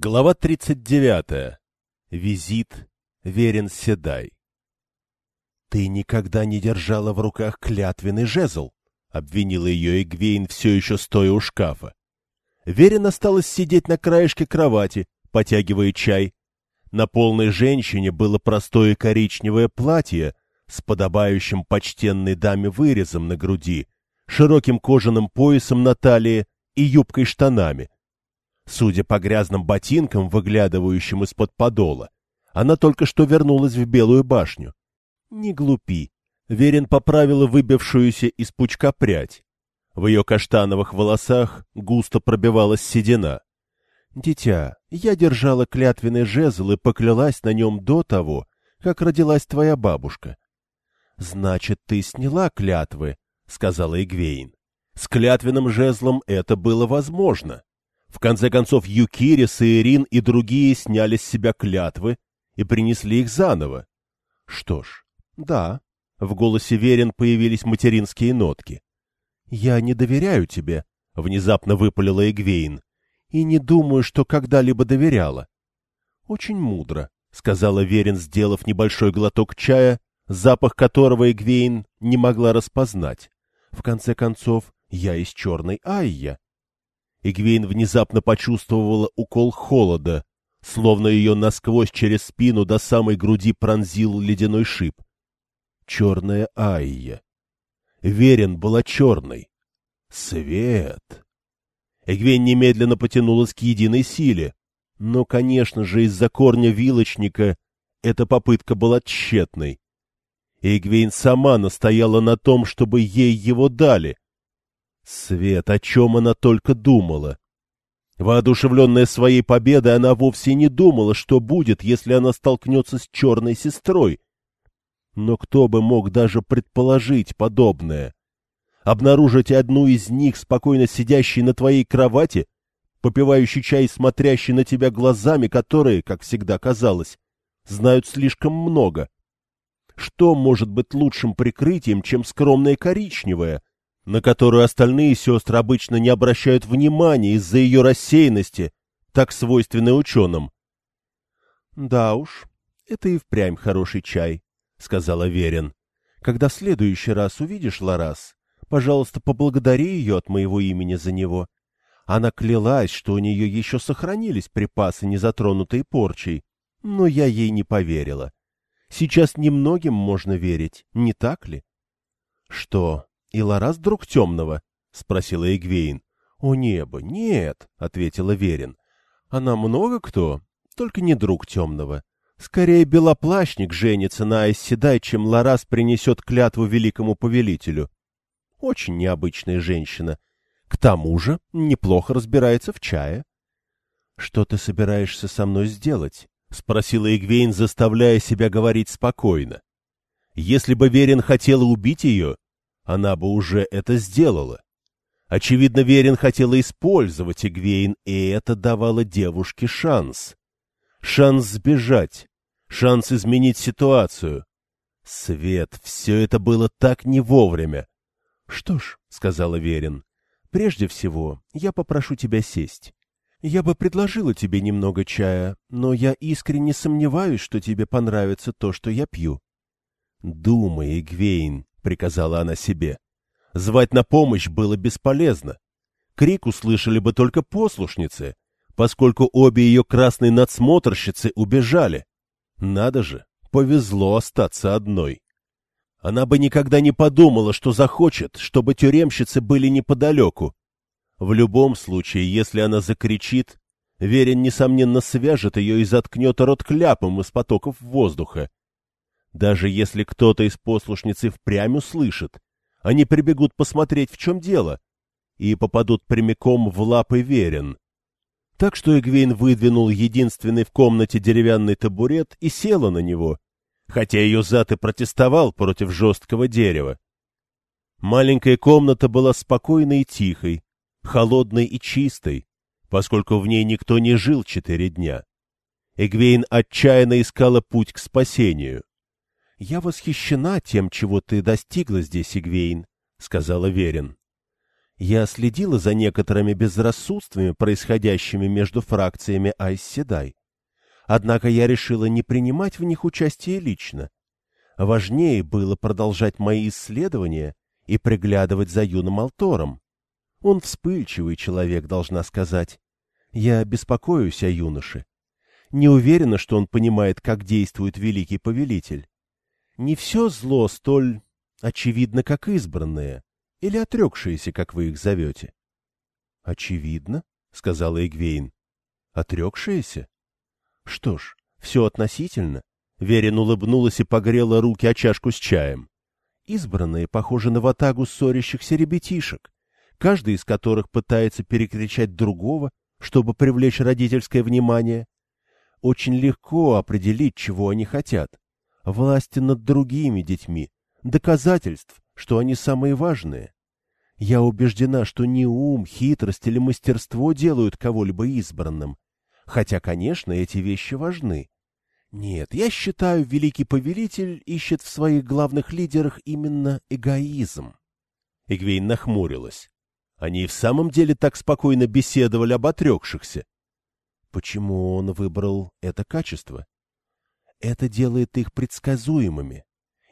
Глава 39. Визит Верен Седай. «Ты никогда не держала в руках клятвенный жезл», — обвинила ее Эгвейн, все еще стоя у шкафа. Верен осталась сидеть на краешке кровати, потягивая чай. На полной женщине было простое коричневое платье с подобающим почтенной даме вырезом на груди, широким кожаным поясом на талии и юбкой-штанами — Судя по грязным ботинкам, выглядывающим из-под подола, она только что вернулась в Белую башню. Не глупи. Верин поправила выбившуюся из пучка прядь. В ее каштановых волосах густо пробивалась седина. «Дитя, я держала клятвенный жезл и поклялась на нем до того, как родилась твоя бабушка». «Значит, ты сняла клятвы», — сказала Игвейн. «С клятвенным жезлом это было возможно. В конце концов, Юкири, Саирин и другие сняли с себя клятвы и принесли их заново. Что ж, да, в голосе Верин появились материнские нотки. «Я не доверяю тебе», — внезапно выпалила Эгвейн, «и не думаю, что когда-либо доверяла». «Очень мудро», — сказала Верин, сделав небольшой глоток чая, запах которого Эгвейн не могла распознать. «В конце концов, я из черной Айя». Игвейн внезапно почувствовала укол холода, словно ее насквозь через спину до самой груди пронзил ледяной шип. Черная Айя. Верен была черной. Свет. Эгвейн немедленно потянулась к единой силе, но, конечно же, из-за корня вилочника эта попытка была тщетной. Эгвейн сама настояла на том, чтобы ей его дали — Свет, о чем она только думала. Воодушевленная своей победой, она вовсе не думала, что будет, если она столкнется с черной сестрой. Но кто бы мог даже предположить подобное? Обнаружить одну из них, спокойно сидящей на твоей кровати, попивающей чай и смотрящей на тебя глазами, которые, как всегда казалось, знают слишком много. Что может быть лучшим прикрытием, чем скромная коричневая, на которую остальные сестры обычно не обращают внимания из-за ее рассеянности, так свойственной ученым. — Да уж, это и впрямь хороший чай, — сказала Верин. — Когда в следующий раз увидишь Ларас, пожалуйста, поблагодари ее от моего имени за него. Она клялась, что у нее еще сохранились припасы, не затронутые порчей, но я ей не поверила. Сейчас немногим можно верить, не так ли? — Что, — И Ларас друг темного? — спросила Эгвейн. — О небо, нет, — ответила Верин. — Она много кто, только не друг темного. Скорее белоплащник женится на Айседай, чем Ларас принесет клятву великому повелителю. Очень необычная женщина. К тому же неплохо разбирается в чае. — Что ты собираешься со мной сделать? — спросила Игвейн, заставляя себя говорить спокойно. Если бы Верин хотела убить ее, она бы уже это сделала. Очевидно, Верин хотела использовать Игвейн, и это давало девушке шанс. Шанс сбежать, шанс изменить ситуацию. Свет, все это было так не вовремя. — Что ж, — сказала Верин, — прежде всего я попрошу тебя сесть. Я бы предложила тебе немного чая, но я искренне сомневаюсь, что тебе понравится то, что я пью. — Думай, Игвейн, — приказала она себе. Звать на помощь было бесполезно. Крик услышали бы только послушницы, поскольку обе ее красные надсмотрщицы убежали. Надо же, повезло остаться одной. Она бы никогда не подумала, что захочет, чтобы тюремщицы были неподалеку. В любом случае, если она закричит, Верин, несомненно, свяжет ее и заткнет рот кляпом из потоков воздуха. Даже если кто-то из послушницы впрямь услышит, они прибегут посмотреть, в чем дело, и попадут прямиком в лапы верен. Так что Эгвейн выдвинул единственный в комнате деревянный табурет и села на него, хотя ее зад и протестовал против жесткого дерева. Маленькая комната была спокойной и тихой, холодной и чистой, поскольку в ней никто не жил четыре дня. Эгвейн отчаянно искала путь к спасению. — Я восхищена тем, чего ты достигла здесь, Игвейн, — сказала Верин. Я следила за некоторыми безрассудствами, происходящими между фракциями Айсседай. Однако я решила не принимать в них участие лично. Важнее было продолжать мои исследования и приглядывать за юным Алтором. Он вспыльчивый человек, должна сказать. Я беспокоюсь о юноше. Не уверена, что он понимает, как действует великий повелитель. Не все зло столь очевидно, как избранное, или отрекшееся, как вы их зовете. — Очевидно, — сказала Игвейн. — Отрекшееся? Что ж, все относительно. Верин улыбнулась и погрела руки о чашку с чаем. Избранные похожи на ватагу ссорящихся ребятишек, каждый из которых пытается перекричать другого, чтобы привлечь родительское внимание. Очень легко определить, чего они хотят. Власти над другими детьми, доказательств, что они самые важные. Я убеждена, что не ум, хитрость или мастерство делают кого-либо избранным, Хотя, конечно, эти вещи важны. Нет, я считаю, великий повелитель ищет в своих главных лидерах именно эгоизм. Игвейн нахмурилась. Они в самом деле так спокойно беседовали об отрекшихся. Почему он выбрал это качество? Это делает их предсказуемыми.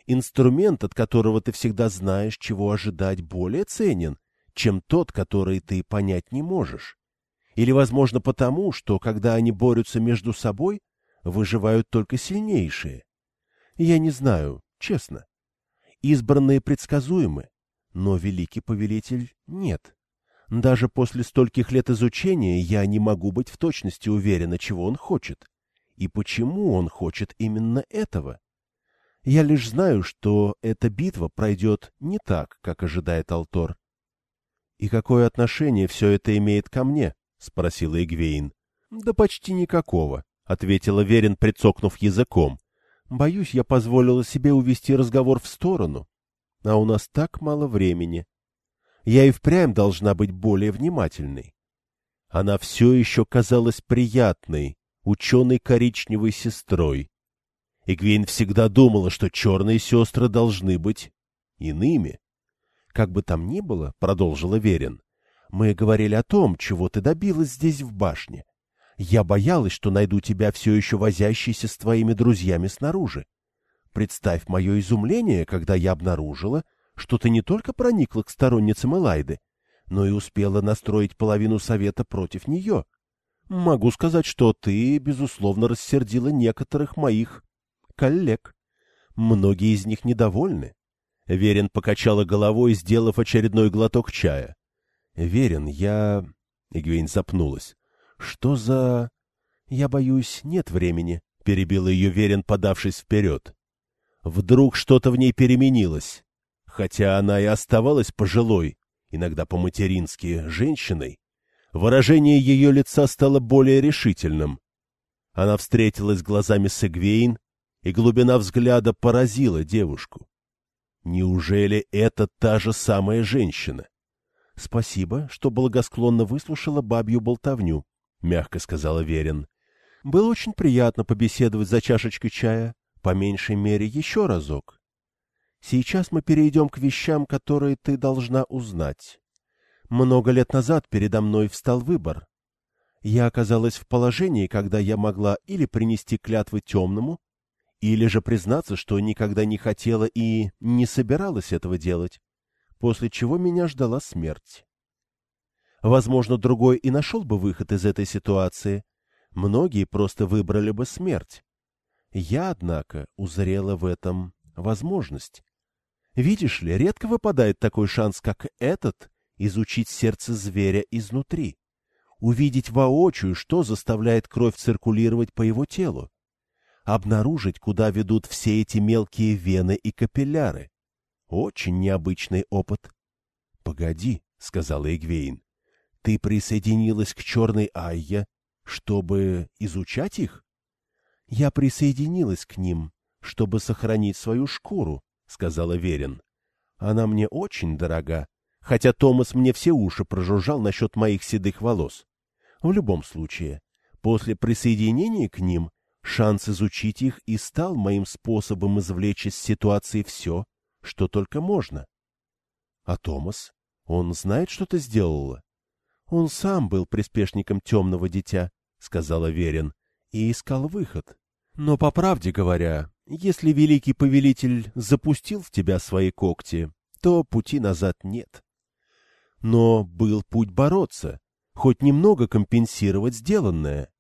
Инструмент, от которого ты всегда знаешь, чего ожидать, более ценен, чем тот, который ты понять не можешь. Или, возможно, потому, что, когда они борются между собой, выживают только сильнейшие. Я не знаю, честно. Избранные предсказуемы, но великий повелитель нет. Даже после стольких лет изучения я не могу быть в точности уверена, чего он хочет. И почему он хочет именно этого. Я лишь знаю, что эта битва пройдет не так, как ожидает Алтор. И какое отношение все это имеет ко мне? — спросила Игвейн. — Да почти никакого, — ответила Верин, прицокнув языком. — Боюсь, я позволила себе увести разговор в сторону. А у нас так мало времени. Я и впрямь должна быть более внимательной. Она все еще казалась приятной, ученой коричневой сестрой. Игвейн всегда думала, что черные сестры должны быть иными. — Как бы там ни было, — продолжила Верин, мы говорили о том, чего ты добилась здесь в башне. Я боялась, что найду тебя все еще возящейся с твоими друзьями снаружи. Представь мое изумление, когда я обнаружила, что ты не только проникла к сторонницам Элайды, но и успела настроить половину совета против нее. Могу сказать, что ты, безусловно, рассердила некоторых моих коллег. Многие из них недовольны. Верин покачала головой, сделав очередной глоток чая. Верен, я... Игвейн запнулась. Что за... Я боюсь, нет времени, — перебил ее Верен, подавшись вперед. Вдруг что-то в ней переменилось. Хотя она и оставалась пожилой, иногда по-матерински, женщиной, выражение ее лица стало более решительным. Она встретилась глазами с Эгвейн, и глубина взгляда поразила девушку. Неужели это та же самая женщина? — Спасибо, что благосклонно выслушала бабью болтовню, — мягко сказала Верин. — Было очень приятно побеседовать за чашечкой чая, по меньшей мере еще разок. Сейчас мы перейдем к вещам, которые ты должна узнать. Много лет назад передо мной встал выбор. Я оказалась в положении, когда я могла или принести клятвы темному, или же признаться, что никогда не хотела и не собиралась этого делать после чего меня ждала смерть. Возможно, другой и нашел бы выход из этой ситуации. Многие просто выбрали бы смерть. Я, однако, узрела в этом возможность. Видишь ли, редко выпадает такой шанс, как этот, изучить сердце зверя изнутри, увидеть воочию, что заставляет кровь циркулировать по его телу, обнаружить, куда ведут все эти мелкие вены и капилляры, очень необычный опыт. — Погоди, — сказала Эгвейн, — ты присоединилась к черной Айя, чтобы изучать их? — Я присоединилась к ним, чтобы сохранить свою шкуру, — сказала Верин. — Она мне очень дорога, хотя Томас мне все уши прожужжал насчет моих седых волос. В любом случае, после присоединения к ним шанс изучить их и стал моим способом извлечь из ситуации все, что только можно. А Томас? Он знает, что ты сделала? Он сам был приспешником темного дитя, — сказала Верин, — и искал выход. Но, по правде говоря, если великий повелитель запустил в тебя свои когти, то пути назад нет. Но был путь бороться, хоть немного компенсировать сделанное.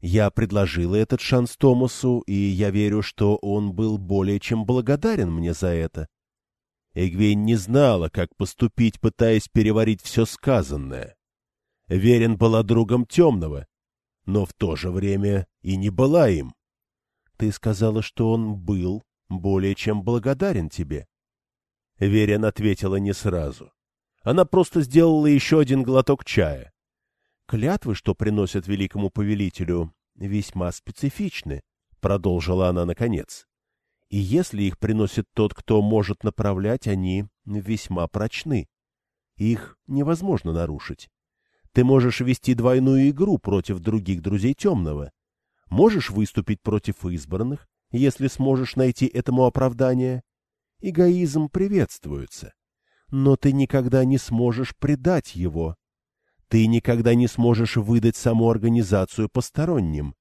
Я предложила этот шанс Томасу, и я верю, что он был более чем благодарен мне за это. Эгвейн не знала, как поступить, пытаясь переварить все сказанное. Верен была другом темного, но в то же время и не была им. Ты сказала, что он был более чем благодарен тебе. Верен ответила не сразу. Она просто сделала еще один глоток чая. Клятвы, что приносят великому повелителю, весьма специфичны, продолжила она наконец. И если их приносит тот, кто может направлять, они весьма прочны. Их невозможно нарушить. Ты можешь вести двойную игру против других друзей темного. Можешь выступить против избранных, если сможешь найти этому оправдание. Эгоизм приветствуется. Но ты никогда не сможешь предать его. Ты никогда не сможешь выдать саму организацию посторонним.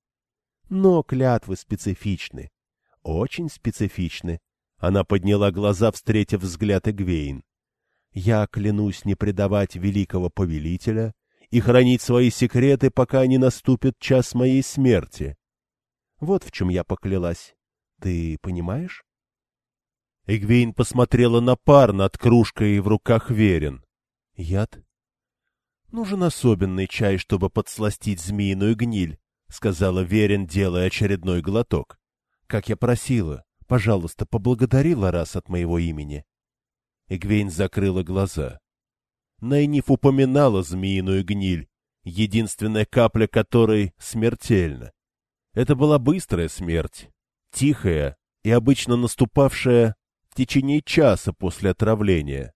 Но клятвы специфичны. Очень специфичны. Она подняла глаза, встретив взгляд Эгвейн. Я клянусь не предавать великого повелителя и хранить свои секреты, пока не наступит час моей смерти. Вот в чем я поклялась. Ты понимаешь? Эгвейн посмотрела на пар над кружкой в руках Верин. Яд? Нужен особенный чай, чтобы подсластить змеиную гниль, сказала Верин, делая очередной глоток. Как я просила, пожалуйста, поблагодари Ларас от моего имени. Эгвейн закрыла глаза. Найниф упоминала змеиную гниль, единственная капля которой смертельна. Это была быстрая смерть, тихая и обычно наступавшая в течение часа после отравления.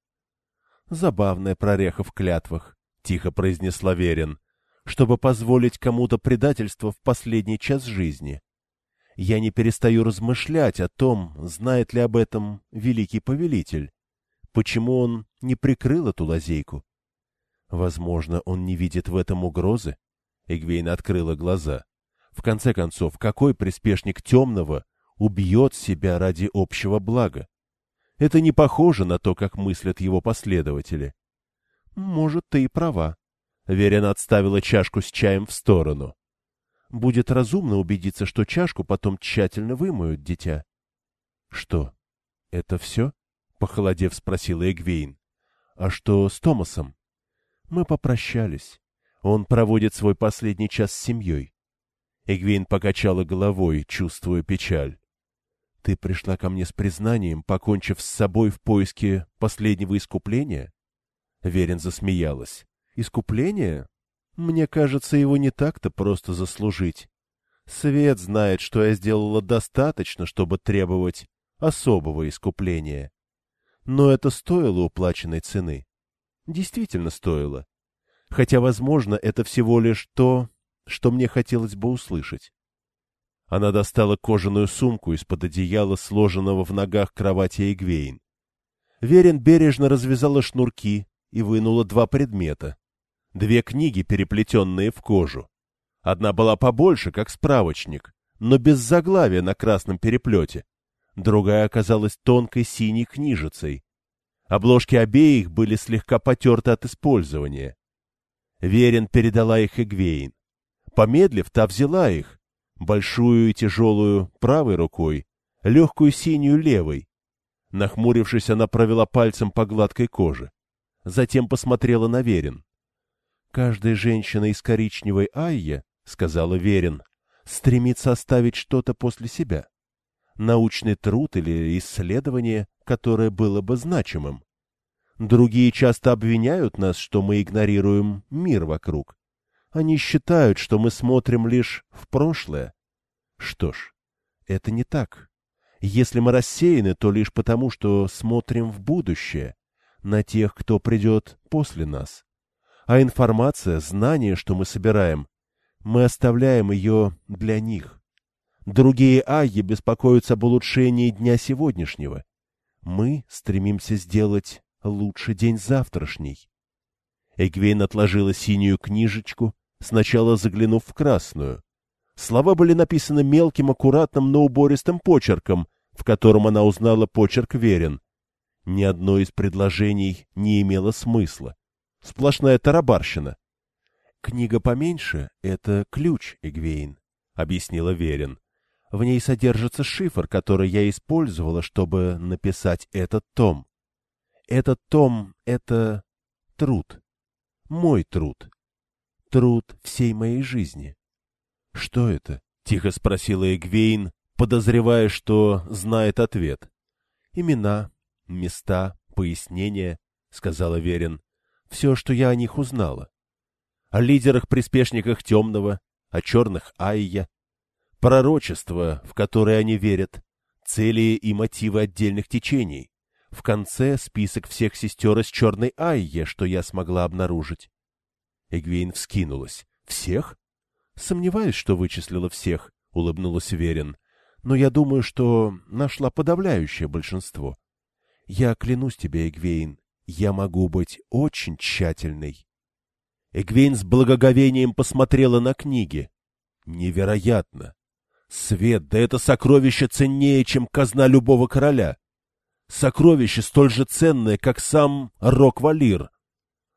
Забавная прореха в клятвах, — тихо произнесла Верин, — чтобы позволить кому-то предательство в последний час жизни. Я не перестаю размышлять о том, знает ли об этом великий повелитель. Почему он не прикрыл эту лазейку? Возможно, он не видит в этом угрозы? Эгвейн открыла глаза. В конце концов, какой приспешник темного убьет себя ради общего блага? Это не похоже на то, как мыслят его последователи. Может, ты и права. Верен отставила чашку с чаем в сторону. Будет разумно убедиться, что чашку потом тщательно вымоют, дитя. — Что, это все? — похолодев спросила Эгвейн. — А что с Томасом? Мы попрощались. Он проводит свой последний час с семьей. Эгвейн покачала головой, чувствуя печаль. — Ты пришла ко мне с признанием, покончив с собой в поиске последнего искупления? Верин засмеялась. — Искупление? Мне кажется, его не так-то просто заслужить. Свет знает, что я сделала достаточно, чтобы требовать особого искупления. Но это стоило уплаченной цены. Действительно стоило. Хотя, возможно, это всего лишь то, что мне хотелось бы услышать. Она достала кожаную сумку из-под одеяла, сложенного в ногах кровати Эгвейн. Верин бережно развязала шнурки и вынула два предмета. Две книги, переплетенные в кожу. Одна была побольше, как справочник, но без заглавия на красном переплете другая оказалась тонкой синей книжицей. Обложки обеих были слегка потерты от использования. Верин передала их Эгвейн. Помедлив, та взяла их, большую и тяжелую правой рукой, легкую синюю левой. Нахмурившись, она провела пальцем по гладкой коже. Затем посмотрела на Верин. «Каждая женщина из коричневой Айя, — сказала Верин, — стремится оставить что-то после себя научный труд или исследование, которое было бы значимым. Другие часто обвиняют нас, что мы игнорируем мир вокруг. Они считают, что мы смотрим лишь в прошлое. Что ж, это не так. Если мы рассеяны, то лишь потому, что смотрим в будущее, на тех, кто придет после нас. А информация, знание, что мы собираем, мы оставляем ее для них. Другие айи беспокоятся об улучшении дня сегодняшнего. Мы стремимся сделать лучше день завтрашний. Эгвейн отложила синюю книжечку, сначала заглянув в красную. Слова были написаны мелким, аккуратным, но убористым почерком, в котором она узнала почерк верен. Ни одно из предложений не имело смысла. Сплошная тарабарщина. «Книга поменьше — это ключ, Эгвейн», — объяснила Верин. «В ней содержится шифр, который я использовала, чтобы написать этот том. Этот том — это труд. Мой труд. Труд всей моей жизни. — Что это? — тихо спросила Эгвейн, подозревая, что знает ответ. — Имена, места, пояснения, — сказала Верин. — Все, что я о них узнала. О лидерах-приспешниках темного, о черных Айя. Пророчество, в которое они верят, цели и мотивы отдельных течений. В конце список всех сестер из черной Айе, что я смогла обнаружить. Эгвейн вскинулась. «Всех?» «Сомневаюсь, что вычислила всех», — улыбнулась Верин. «Но я думаю, что нашла подавляющее большинство. Я клянусь тебе, Эгвейн, я могу быть очень тщательной». Эгвейн с благоговением посмотрела на книги. «Невероятно! Свет, да это сокровище ценнее, чем казна любого короля!» Сокровище столь же ценное, как сам Рок-Валир.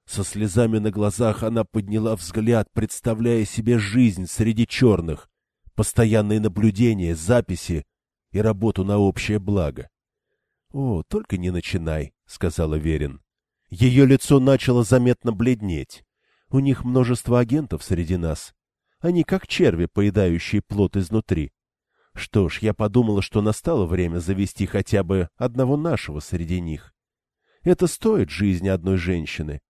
Со слезами на глазах она подняла взгляд, представляя себе жизнь среди черных, постоянные наблюдения, записи и работу на общее благо. — О, только не начинай, — сказала Верин. Ее лицо начало заметно бледнеть. У них множество агентов среди нас. Они как черви, поедающие плод изнутри. Что ж, я подумала, что настало время завести хотя бы одного нашего среди них. Это стоит жизни одной женщины.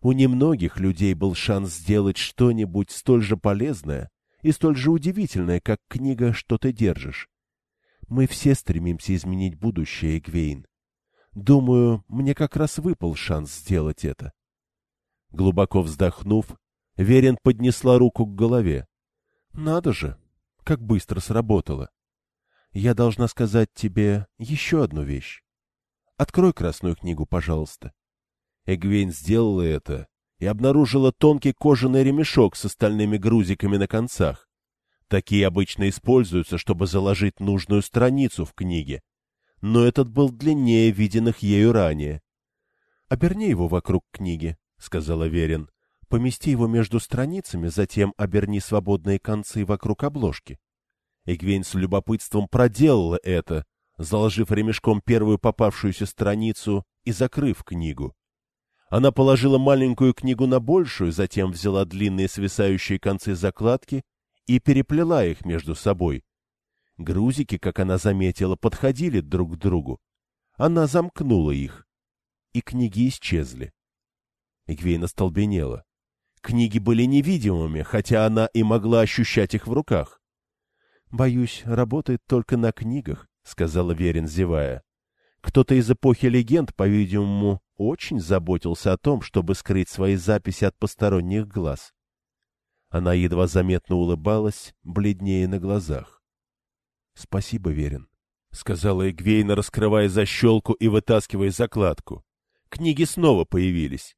У немногих людей был шанс сделать что-нибудь столь же полезное и столь же удивительное, как книга «Что ты держишь». Мы все стремимся изменить будущее, Эгвейн. Думаю, мне как раз выпал шанс сделать это. Глубоко вздохнув, Верин поднесла руку к голове. Надо же, как быстро сработало. Я должна сказать тебе еще одну вещь. Открой красную книгу, пожалуйста. Эгвейн сделала это и обнаружила тонкий кожаный ремешок с остальными грузиками на концах. Такие обычно используются, чтобы заложить нужную страницу в книге. Но этот был длиннее виденных ею ранее. — Оберни его вокруг книги, — сказала Верин. Помести его между страницами, затем оберни свободные концы вокруг обложки. Эгвейн с любопытством проделала это, заложив ремешком первую попавшуюся страницу и закрыв книгу. Она положила маленькую книгу на большую, затем взяла длинные свисающие концы закладки и переплела их между собой. Грузики, как она заметила, подходили друг к другу. Она замкнула их, и книги исчезли. Эгвейн остолбенела. Книги были невидимыми, хотя она и могла ощущать их в руках. — Боюсь, работает только на книгах, — сказала Верин, зевая. Кто-то из эпохи легенд, по-видимому, очень заботился о том, чтобы скрыть свои записи от посторонних глаз. Она едва заметно улыбалась, бледнее на глазах. — Спасибо, Верин, — сказала Эгвейна, раскрывая защелку и вытаскивая закладку. Книги снова появились.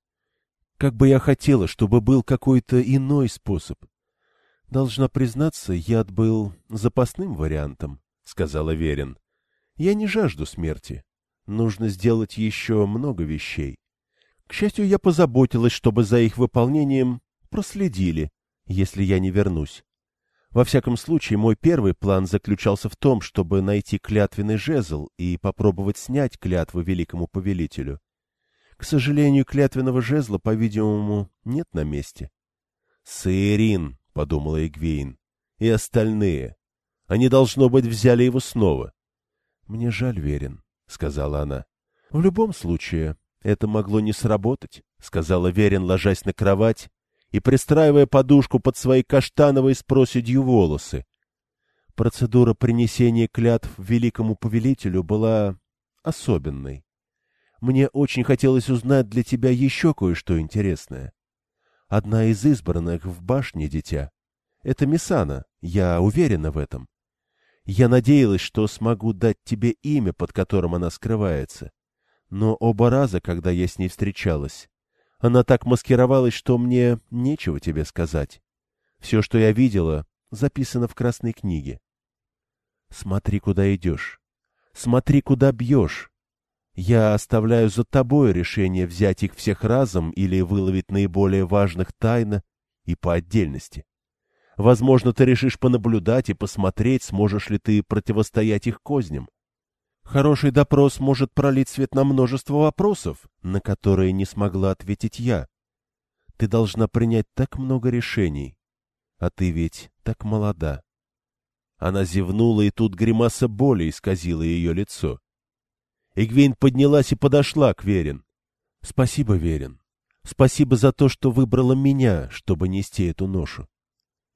Как бы я хотела, чтобы был какой-то иной способ. Должна признаться, яд был запасным вариантом, — сказала Верин. Я не жажду смерти. Нужно сделать еще много вещей. К счастью, я позаботилась, чтобы за их выполнением проследили, если я не вернусь. Во всяком случае, мой первый план заключался в том, чтобы найти клятвенный жезл и попробовать снять клятву великому повелителю. К сожалению, клятвенного жезла, по-видимому, нет на месте. «Саирин», — подумала Эгвейн, — «и остальные. Они, должно быть, взяли его снова». «Мне жаль, Верин», — сказала она. «В любом случае, это могло не сработать», — сказала Верин, ложась на кровать и пристраивая подушку под свои каштановые с проседью волосы. Процедура принесения клятв великому повелителю была особенной. Мне очень хотелось узнать для тебя еще кое-что интересное. Одна из избранных в башне, дитя. Это Мисана, я уверена в этом. Я надеялась, что смогу дать тебе имя, под которым она скрывается. Но оба раза, когда я с ней встречалась, она так маскировалась, что мне нечего тебе сказать. Все, что я видела, записано в Красной книге. Смотри, куда идешь. Смотри, куда бьешь. Я оставляю за тобой решение взять их всех разом или выловить наиболее важных тайно и по отдельности. Возможно, ты решишь понаблюдать и посмотреть, сможешь ли ты противостоять их козням. Хороший допрос может пролить свет на множество вопросов, на которые не смогла ответить я. Ты должна принять так много решений, а ты ведь так молода. Она зевнула, и тут гримаса боли исказила ее лицо. Игвейн поднялась и подошла к Верин. — Спасибо, Верин. Спасибо за то, что выбрала меня, чтобы нести эту ношу.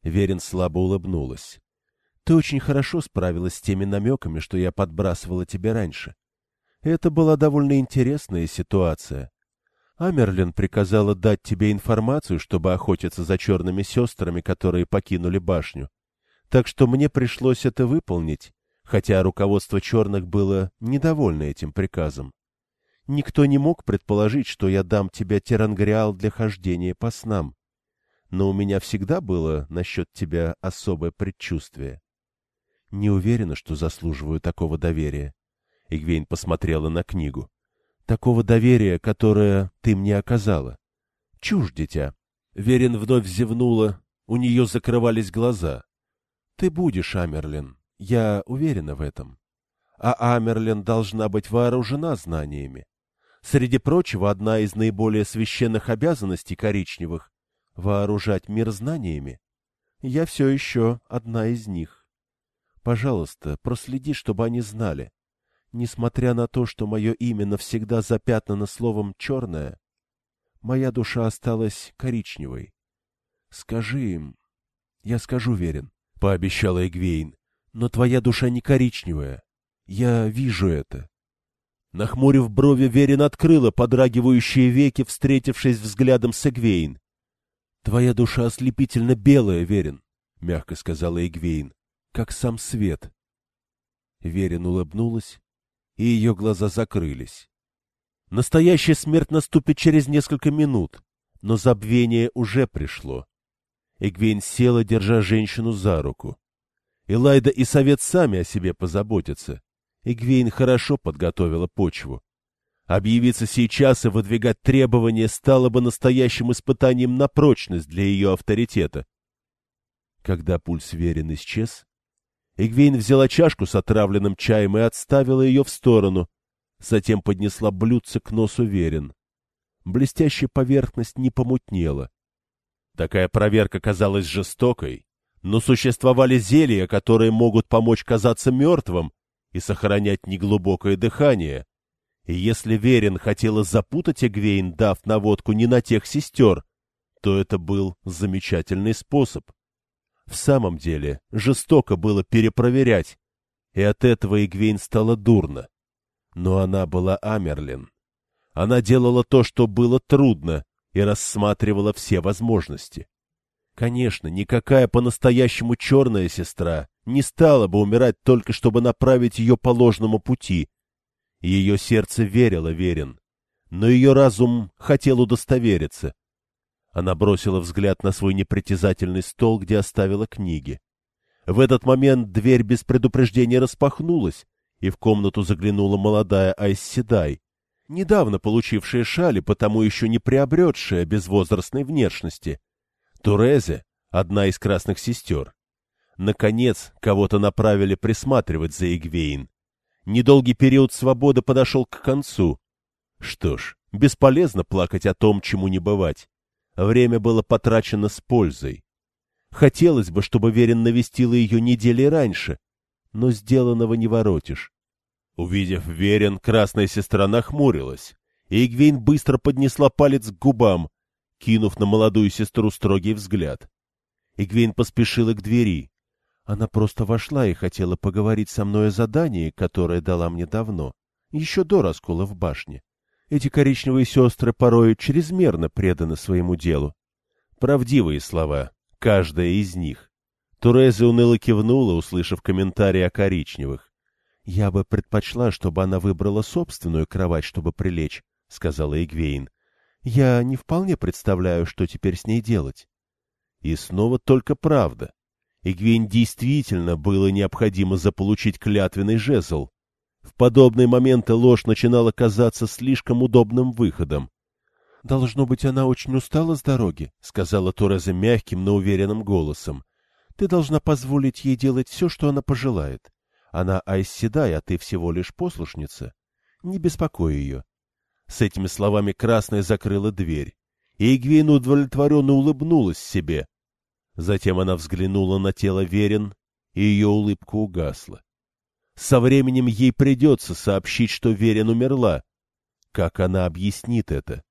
Верин слабо улыбнулась. — Ты очень хорошо справилась с теми намеками, что я подбрасывала тебе раньше. Это была довольно интересная ситуация. Амерлин приказала дать тебе информацию, чтобы охотиться за черными сестрами, которые покинули башню. Так что мне пришлось это выполнить, хотя руководство черных было недовольно этим приказом. Никто не мог предположить, что я дам тебе терангриал для хождения по снам. Но у меня всегда было насчет тебя особое предчувствие. Не уверена, что заслуживаю такого доверия. Игвейн посмотрела на книгу такого доверия, которое ты мне оказала. Чушь, дитя. Верин вновь зевнула, у нее закрывались глаза. Ты будешь, Амерлин, я уверена в этом. А Амерлин должна быть вооружена знаниями. Среди прочего, одна из наиболее священных обязанностей коричневых — вооружать мир знаниями. Я все еще одна из них. Пожалуйста, проследи, чтобы они знали. Несмотря на то, что мое имя навсегда запятнано словом «черное», моя душа осталась коричневой. Скажи им... Я скажу, Верен, — пообещала Эгвейн, — но твоя душа не коричневая. Я вижу это. Нахмурив брови, Верин открыла подрагивающие веки, встретившись взглядом с Эгвейн. — Твоя душа ослепительно белая, Верин, — мягко сказала Эгвейн, — как сам свет. Верин улыбнулась и ее глаза закрылись. Настоящая смерть наступит через несколько минут, но забвение уже пришло. Эгвейн села, держа женщину за руку. Элайда и совет сами о себе позаботятся. Эгвейн хорошо подготовила почву. Объявиться сейчас и выдвигать требования стало бы настоящим испытанием на прочность для ее авторитета. Когда пульс верен исчез, Игвейн взяла чашку с отравленным чаем и отставила ее в сторону, затем поднесла блюдце к носу Верин. Блестящая поверхность не помутнела. Такая проверка казалась жестокой, но существовали зелья, которые могут помочь казаться мертвым и сохранять неглубокое дыхание. И если Верин хотела запутать Эгвейн, дав наводку не на тех сестер, то это был замечательный способ. В самом деле, жестоко было перепроверять, и от этого Игвейн стало дурно. Но она была Амерлин. Она делала то, что было трудно, и рассматривала все возможности. Конечно, никакая по-настоящему черная сестра не стала бы умирать только, чтобы направить ее по ложному пути. Ее сердце верило верен, но ее разум хотел удостовериться, она бросила взгляд на свой непритязательный стол, где оставила книги. В этот момент дверь без предупреждения распахнулась, и в комнату заглянула молодая Айсседай, недавно получившая шали, потому еще не приобретшая безвозрастной внешности. Турезе, одна из красных сестер. Наконец, кого-то направили присматривать за Игвейн. Недолгий период свободы подошел к концу. Что ж, бесполезно плакать о том, чему не бывать. Время было потрачено с пользой. Хотелось бы, чтобы Верин навестила ее недели раньше, но сделанного не воротишь. Увидев Верин, красная сестра нахмурилась, и Игвейн быстро поднесла палец к губам, кинув на молодую сестру строгий взгляд. Игвейн поспешила к двери. Она просто вошла и хотела поговорить со мной о задании, которое дала мне давно, еще до раскола в башне. Эти коричневые сестры порою чрезмерно преданы своему делу. Правдивые слова, каждая из них. Турезе уныло кивнула, услышав комментарий о коричневых. Я бы предпочла, чтобы она выбрала собственную кровать, чтобы прилечь, — сказала Игвейн. Я не вполне представляю, что теперь с ней делать. И снова только правда. Игвейн действительно было необходимо заполучить клятвенный жезл. В подобные моменты ложь начинала казаться слишком удобным выходом. — Должно быть, она очень устала с дороги, — сказала Тореза мягким, но уверенным голосом. — Ты должна позволить ей делать все, что она пожелает. Она Айсседай, а ты всего лишь послушница. Не беспокой ее. С этими словами Красная закрыла дверь, и Игвейн удовлетворенно улыбнулась себе. Затем она взглянула на тело Верин, и ее улыбка угасла. Со временем ей придется сообщить, что Верин умерла. Как она объяснит это?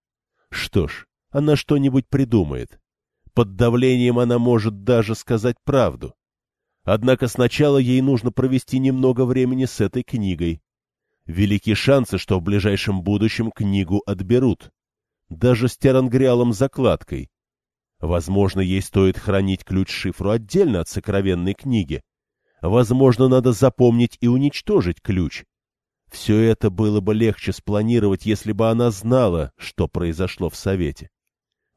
Что ж, она что-нибудь придумает. Под давлением она может даже сказать правду. Однако сначала ей нужно провести немного времени с этой книгой. Велики шансы, что в ближайшем будущем книгу отберут. Даже с терангриалом закладкой. Возможно, ей стоит хранить ключ-шифру отдельно от сокровенной книги. Возможно, надо запомнить и уничтожить ключ. Все это было бы легче спланировать, если бы она знала, что произошло в Совете.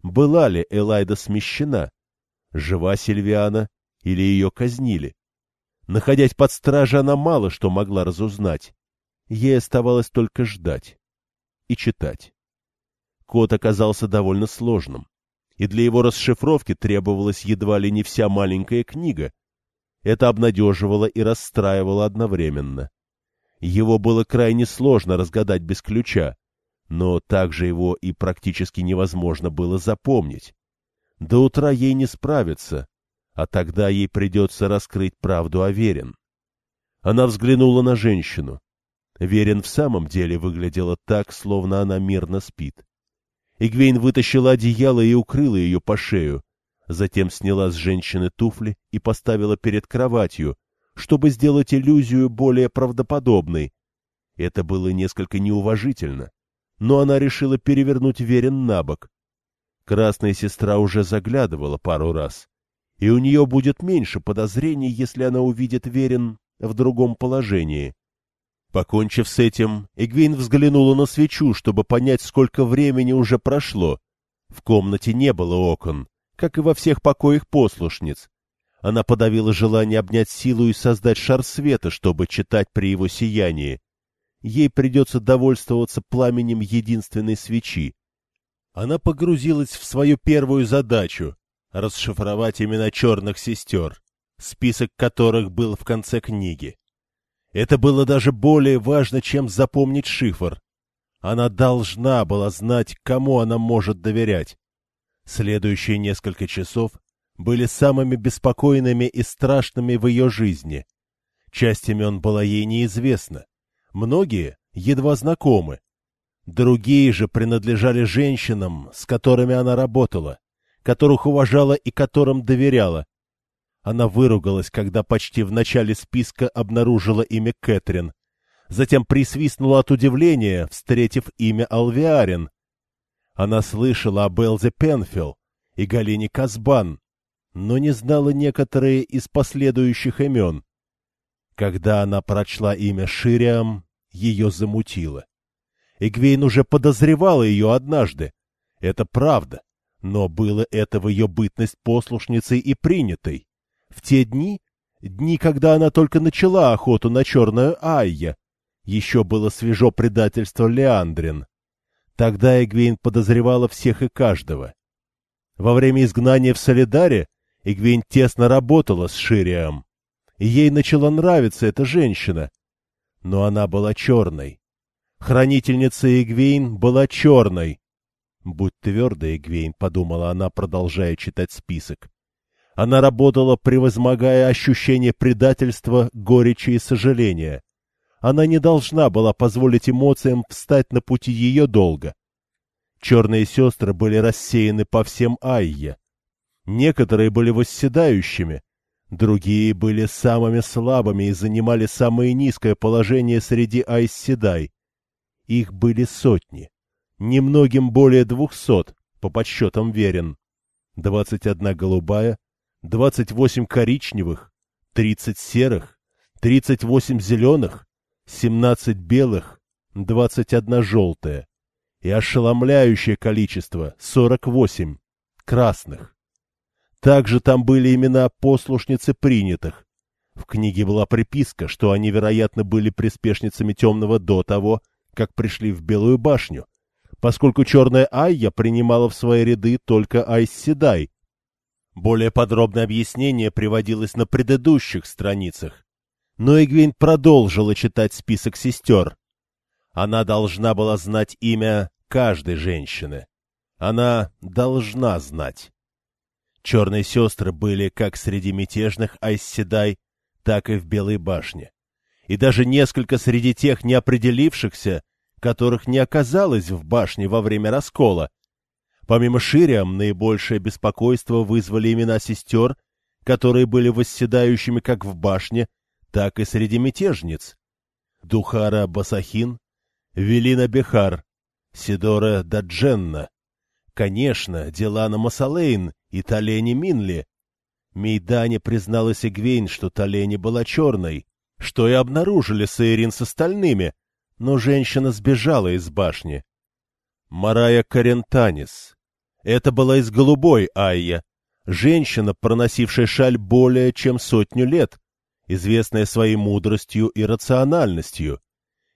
Была ли Элайда смещена? Жива Сильвиана или ее казнили. Находясь под стражей, она мало что могла разузнать. Ей оставалось только ждать и читать. Код оказался довольно сложным, и для его расшифровки требовалась едва ли не вся маленькая книга. Это обнадеживало и расстраивало одновременно. Его было крайне сложно разгадать без ключа, но также его и практически невозможно было запомнить. До утра ей не справиться, а тогда ей придется раскрыть правду о Верин. Она взглянула на женщину. Верин в самом деле выглядела так, словно она мирно спит. Игвейн вытащила одеяло и укрыла ее по шею, затем сняла с женщины туфли и поставила перед кроватью, чтобы сделать иллюзию более правдоподобной. Это было несколько неуважительно, но она решила перевернуть Верин на бок. Красная сестра уже заглядывала пару раз и у нее будет меньше подозрений, если она увидит Верин в другом положении. Покончив с этим, Эгвин взглянула на свечу, чтобы понять, сколько времени уже прошло. В комнате не было окон, как и во всех покоях послушниц. Она подавила желание обнять силу и создать шар света, чтобы читать при его сиянии. Ей придется довольствоваться пламенем единственной свечи. Она погрузилась в свою первую задачу расшифровать имена черных сестер, список которых был в конце книги. Это было даже более важно, чем запомнить шифр. Она должна была знать, кому она может доверять. Следующие несколько часов были самыми беспокойными и страшными в ее жизни. Часть имен была ей неизвестна. Многие едва знакомы. Другие же принадлежали женщинам, с которыми она работала которых уважала и которым доверяла. Она выругалась, когда почти в начале списка обнаружила имя Кэтрин. Затем присвистнула от удивления, встретив имя Алвиарин. Она слышала об Элзе Пенфилл и Галине Казбан, но не знала некоторые из последующих имен. Когда она прочла имя Шириам, ее замутило. Игвейн уже подозревала ее однажды. Это правда. Но было это в ее бытность послушницей и принятой. В те дни, дни, когда она только начала охоту на черную Айя, еще было свежо предательство Леандрин. Тогда Эгвейн подозревала всех и каждого. Во время изгнания в Солидаре Эгвейн тесно работала с Шириам, ей начала нравиться эта женщина. Но она была черной. Хранительница Эгвейн была черной, «Будь твердой, Гвейн», — подумала она, продолжая читать список. Она работала, превозмогая ощущение предательства, горечи и сожаления. Она не должна была позволить эмоциям встать на пути ее долга. Черные сестры были рассеяны по всем Айе. Некоторые были восседающими, другие были самыми слабыми и занимали самое низкое положение среди Айсседай. Их были сотни немногим более двухсот, по подсчетам верен. Двадцать одна голубая, двадцать восемь коричневых, тридцать серых, тридцать восемь зеленых, 17 белых, 21 желтая и ошеломляющее количество — 48 красных. Также там были имена послушницы принятых. В книге была приписка, что они, вероятно, были приспешницами темного до того, как пришли в Белую башню, поскольку черная Айя принимала в свои ряды только Айсседай. Более подробное объяснение приводилось на предыдущих страницах. Но Игвин продолжила читать список сестер. Она должна была знать имя каждой женщины. Она должна знать. Черные сестры были как среди мятежных Айсседай, так и в Белой башне. И даже несколько среди тех неопределившихся, которых не оказалось в башне во время раскола. Помимо Шириам, наибольшее беспокойство вызвали имена сестер, которые были восседающими как в башне, так и среди мятежниц. Духара Басахин, Велина Бехар, Сидора Дадженна, конечно, Дилана Масалейн и Талени Минли. Мейдане призналась Игвейн, что Талени была черной, что и обнаружили Сейрин с остальными, но женщина сбежала из башни. Марая Карентанис. Это была из голубой Айя, женщина, проносившая шаль более чем сотню лет, известная своей мудростью и рациональностью.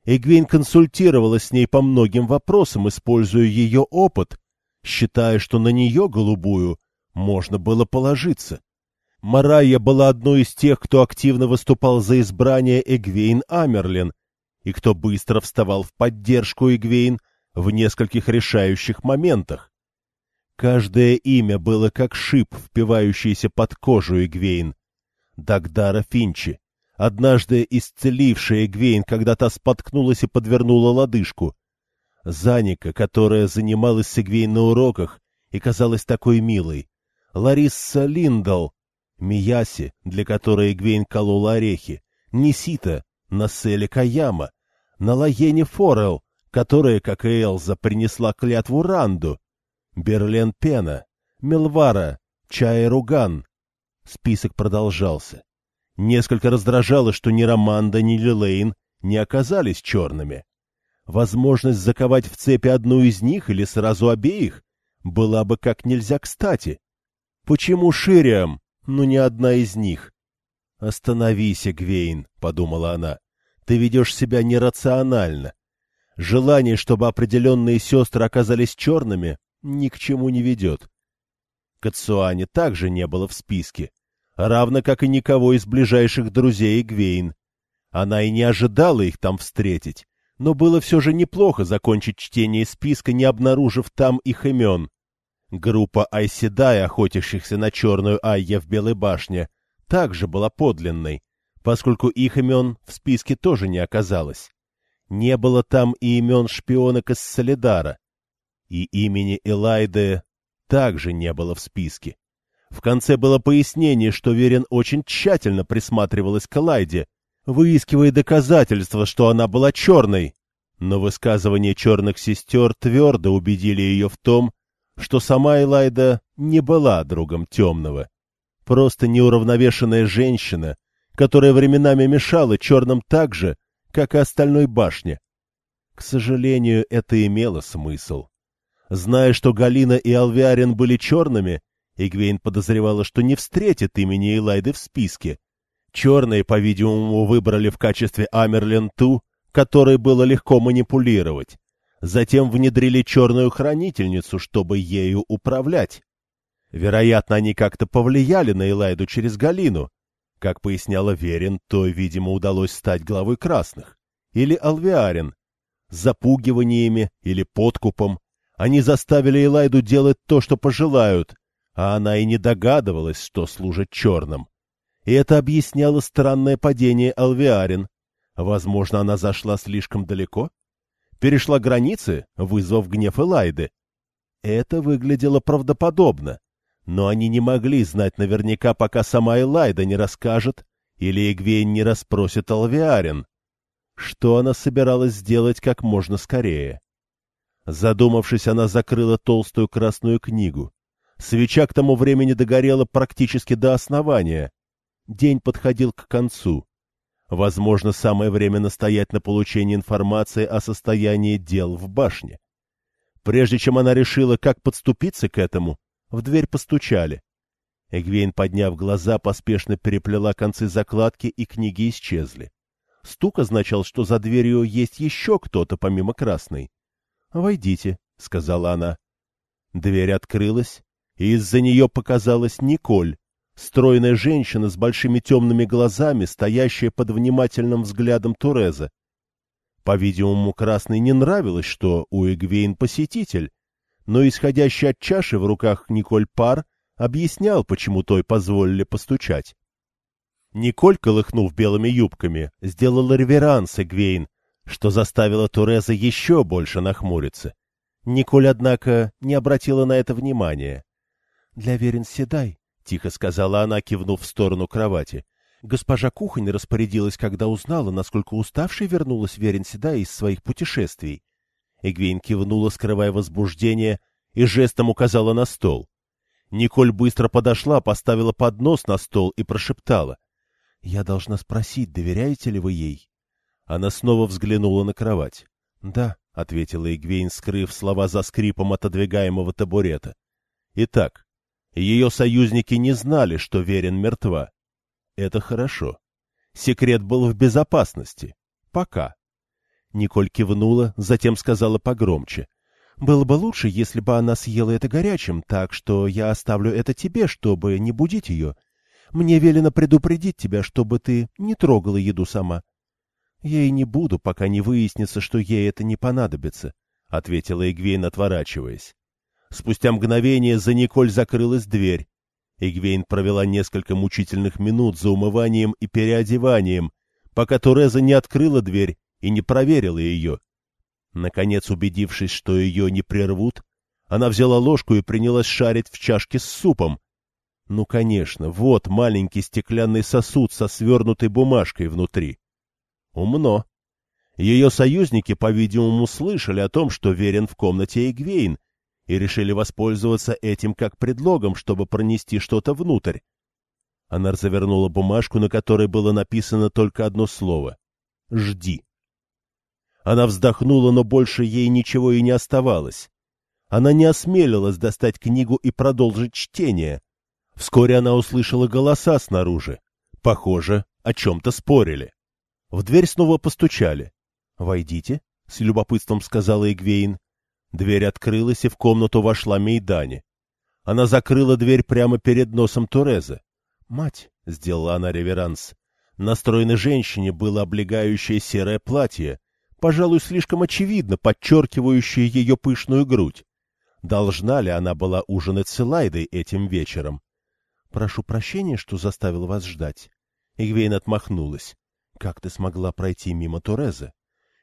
Эгвейн консультировала с ней по многим вопросам, используя ее опыт, считая, что на нее, голубую, можно было положиться. Марайя была одной из тех, кто активно выступал за избрание Эгвейн Амерлин, и кто быстро вставал в поддержку Эгвейн в нескольких решающих моментах. Каждое имя было как шип, впивающийся под кожу Эгвейн. Дагдара Финчи, однажды исцелившая Эгвейн, когда та споткнулась и подвернула лодыжку. Заника, которая занималась с Эгвейн на уроках и казалась такой милой. Ларисса Линдал, Мияси, для которой Эгвейн колола орехи. Нисита, Населе Каяма, Налаене Форел, которая, как и Элза, принесла клятву Ранду. Берлен Пена, Мелвара, Чай Руган. Список продолжался. Несколько раздражало, что ни Романда, ни Лилейн не оказались черными. Возможность заковать в цепи одну из них или сразу обеих была бы как нельзя кстати. Почему Шириам, но не одна из них? «Остановись, Гвейн», — подумала она. «Ты ведешь себя нерационально. Желание, чтобы определенные сестры оказались черными, ни к чему не ведет». Кацуане также не было в списке, равно как и никого из ближайших друзей Гвейн. Она и не ожидала их там встретить, но было все же неплохо закончить чтение списка, не обнаружив там их имен. Группа Айседай, охотящихся на черную Айя в Белой башне, также была подлинной, поскольку их имен в списке тоже не оказалось. Не было там и имен шпионок из Солидара. И имени Элайды также не было в списке. В конце было пояснение, что Верин очень тщательно присматривалась к Элайде, выискивая доказательства, что она была черной. Но высказывания черных сестер твердо убедили ее в том, что сама Элайда не была другом темного. Просто неуравновешенная женщина, которая временами мешала черным так же, как и остальной башне. К сожалению, это имело смысл. Зная, что Галина и Алвиарин были черными, Игвейн подозревала, что не встретит имени Элайды в списке. Черные, по-видимому, выбрали в качестве Амерлин ту, которой было легко манипулировать. Затем внедрили черную хранительницу, чтобы ею управлять. Вероятно, они как-то повлияли на Элайду через Галину. Как поясняла Верин, то, видимо, удалось стать главой красных. Или Алвиарин. Запугиваниями или подкупом. Они заставили Элайду делать то, что пожелают, а она и не догадывалась, что служит черным. И это объясняло странное падение Алвиарин. Возможно, она зашла слишком далеко? Перешла границы, вызвав гнев Элайды? Это выглядело правдоподобно. Но они не могли знать наверняка, пока сама Элайда не расскажет или Эгвейн не расспросит Алвиарин. Что она собиралась сделать как можно скорее? Задумавшись, она закрыла толстую красную книгу. Свеча к тому времени догорела практически до основания. День подходил к концу. Возможно, самое время настоять на получении информации о состоянии дел в башне. Прежде чем она решила, как подступиться к этому, в дверь постучали. Эгвейн, подняв глаза, поспешно переплела концы закладки, и книги исчезли. Стук означал, что за дверью есть еще кто-то, помимо красной. — Войдите, — сказала она. Дверь открылась, и из-за нее показалась Николь, стройная женщина с большими темными глазами, стоящая под внимательным взглядом Туреза. По-видимому, Красной не нравилось, что у Эгвейн посетитель, но исходящий от чаши в руках Николь пар объяснял, почему той позволили постучать. Николь, колыхнув белыми юбками, сделала реверанс Эгвейн, что заставило Туреза еще больше нахмуриться. Николь, однако, не обратила на это внимания. — Для Верен Седай — тихо сказала она, кивнув в сторону кровати. Госпожа Кухонь распорядилась, когда узнала, насколько уставшей вернулась Верен Седа из своих путешествий. Эгвейн кивнула, скрывая возбуждение, и жестом указала на стол. Николь быстро подошла, поставила поднос на стол и прошептала. — Я должна спросить, доверяете ли вы ей? Она снова взглянула на кровать. — Да, — ответила Эгвейн, скрыв слова за скрипом отодвигаемого табурета. — Итак, ее союзники не знали, что Верин мертва. Это хорошо. Секрет был в безопасности. Пока. Николь кивнула, затем сказала погромче. «Было бы лучше, если бы она съела это горячим, так что я оставлю это тебе, чтобы не будить ее. Мне велено предупредить тебя, чтобы ты не трогала еду сама». «Я и не буду, пока не выяснится, что ей это не понадобится», — ответила Эгвейн, отворачиваясь. Спустя мгновение за Николь закрылась дверь. Игвейн провела несколько мучительных минут за умыванием и переодеванием, пока Туреза не открыла дверь и не проверила ее. Наконец, убедившись, что ее не прервут, она взяла ложку и принялась шарить в чашке с супом. Ну, конечно, вот маленький стеклянный сосуд со свернутой бумажкой внутри. Умно. Ее союзники, по-видимому, слышали о том, что верен в комнате Игвейн, и решили воспользоваться этим как предлогом, чтобы пронести что-то внутрь. Она завернула бумажку, на которой было написано только одно слово — «Жди». Она вздохнула, но больше ей ничего и не оставалось. Она не осмелилась достать книгу и продолжить чтение. Вскоре она услышала голоса снаружи. Похоже, о чем-то спорили. В дверь снова постучали. «Войдите», — с любопытством сказала Игвейн. Дверь открылась, и в комнату вошла Мейдани. Она закрыла дверь прямо перед носом Туреза. «Мать!» — сделала она реверанс. На стройной женщине было облегающее серое платье, пожалуй, слишком очевидно подчеркивающее ее пышную грудь. Должна ли она была ужинать с Элайдой этим вечером? «Прошу прощения, что заставил вас ждать». Игвейн отмахнулась. «Как ты смогла пройти мимо Туреза?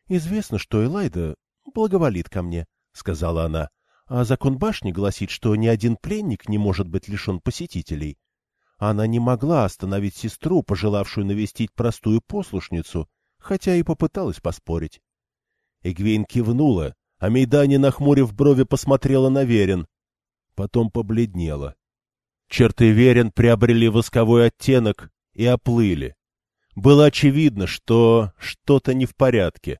Известно, что Элайда благоволит ко мне. — сказала она. — А закон башни гласит, что ни один пленник не может быть лишен посетителей. Она не могла остановить сестру, пожелавшую навестить простую послушницу, хотя и попыталась поспорить. Эгвейн кивнула, а Мейдани, нахмурив брови, посмотрела на Верен. Потом побледнела. Черты Верен приобрели восковой оттенок и оплыли. Было очевидно, что что-то не в порядке.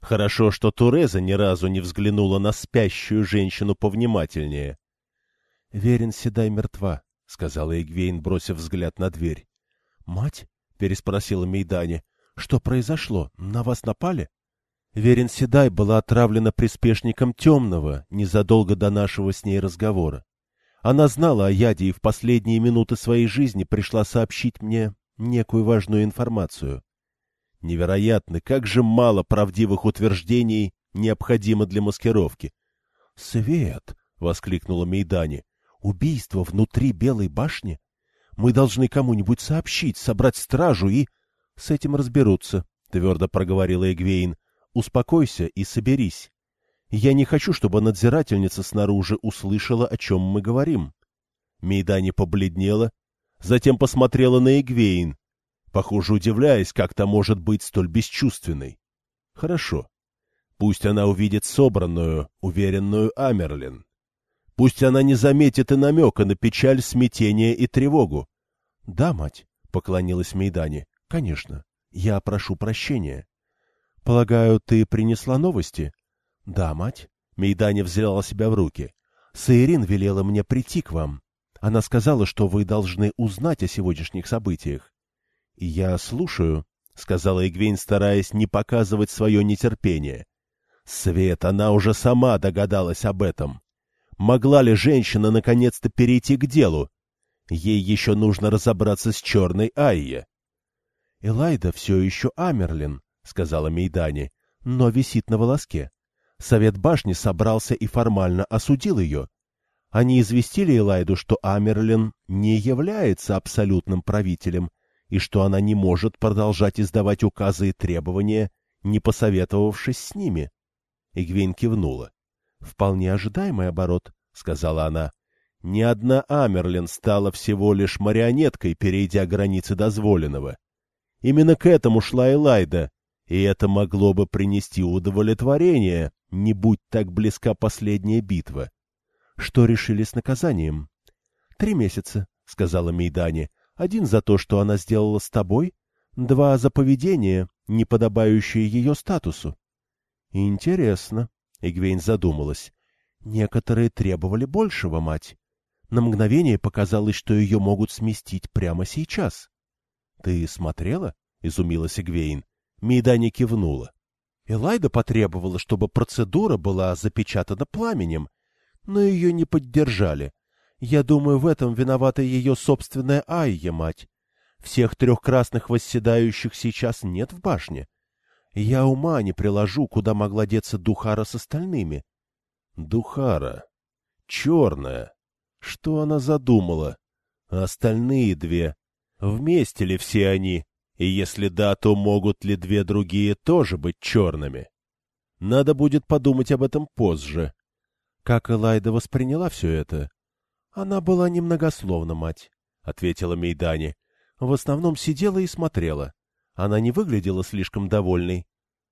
Хорошо, что Туреза ни разу не взглянула на спящую женщину повнимательнее. — Верен Седай мертва, — сказала Эгвейн, бросив взгляд на дверь. — Мать? — переспросила Мейдане. — Что произошло? На вас напали? Верен Седай была отравлена приспешником Темного незадолго до нашего с ней разговора. Она знала о яде и в последние минуты своей жизни пришла сообщить мне некую важную информацию. Невероятно, как же мало правдивых утверждений необходимо для маскировки. «Свет!» — воскликнула Мейдани. «Убийство внутри Белой башни? Мы должны кому-нибудь сообщить, собрать стражу и...» «С этим разберутся», — твердо проговорила Эгвейн. «Успокойся и соберись. Я не хочу, чтобы надзирательница снаружи услышала, о чем мы говорим». Мейдани побледнела, затем посмотрела на Эгвейн, похоже, удивляясь, как то может быть столь бесчувственной. Хорошо. Пусть она увидит собранную, уверенную Амерлин. Пусть она не заметит и намека на печаль, смятение и тревогу. — Да, мать, — поклонилась Мейдане, — конечно. Я прошу прощения. Полагаю, ты принесла новости? Да, мать. Мейдане взяла себя в руки. Саирин велела мне прийти к вам. Она сказала, что вы должны узнать о сегодняшних событиях. — я слушаю, — сказала Игвейн, стараясь не показывать свое нетерпение. Свет, она уже сама догадалась об этом. Могла ли женщина наконец-то перейти к делу? Ей еще нужно разобраться с черной Айе. — Элайда все еще Амерлин, — сказала Мейдани, — но висит на волоске. Совет башни собрался и формально осудил ее. Они известили Элайду, что Амерлин не является абсолютным правителем и что она не может продолжать издавать указы и требования, не посоветовавшись с ними. Игвейн кивнула. — Вполне ожидаемый оборот, — сказала она. Ни одна Амерлин стала всего лишь марионеткой, перейдя границы дозволенного. Именно к этому шла Элайда, и это могло бы принести удовлетворение, не будь так близка последняя битва. Что решили с наказанием? — Три месяца, — сказала Мейдане. — Один за то, что она сделала с тобой, два за поведение, не подобающее ее статусу. — Интересно, — Эгвейн задумалась. Некоторые требовали большего, мать. На мгновение показалось, что ее могут сместить прямо сейчас. — Ты смотрела? — изумилась Эгвейн. Мейдане кивнула. Элайда потребовала, чтобы процедура была запечатана пламенем, но ее не поддержали. Я думаю, в этом виновата ее собственная Айя, мать. Всех трех красных восседающих сейчас нет в башне. Я ума не приложу, куда могла деться Духара с остальными. Духара. Черная. Что она задумала? А остальные две. Вместе ли все они? И если да, то могут ли две другие тоже быть черными? Надо будет подумать об этом позже. Как Элайда восприняла все это? Она была немногословна, мать, — ответила Мейдани. В основном сидела и смотрела. Она не выглядела слишком довольной.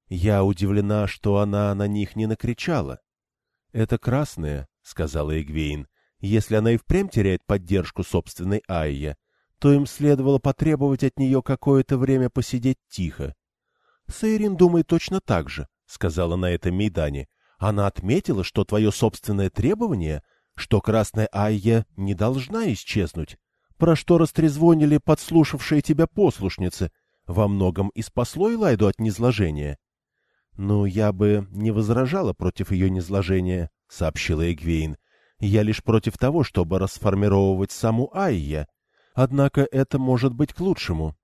Я удивлена, что она на них не накричала. — Это красная, — сказала Игвейн. Если она и впрямь теряет поддержку собственной Айя, то им следовало потребовать от нее какое-то время посидеть тихо. — Сейрин думает точно так же, — сказала на это Мейдане. Она отметила, что твое собственное требование, что Красная Айя не должна исчезнуть, про что растрезвонили подслушавшие тебя послушницы, во многом и спасло Элайду от низложения. — Ну, я бы не возражала против ее низложения, — сообщила Эгвейн. — Я лишь против того, чтобы расформировывать саму Айя. Однако это может быть к лучшему.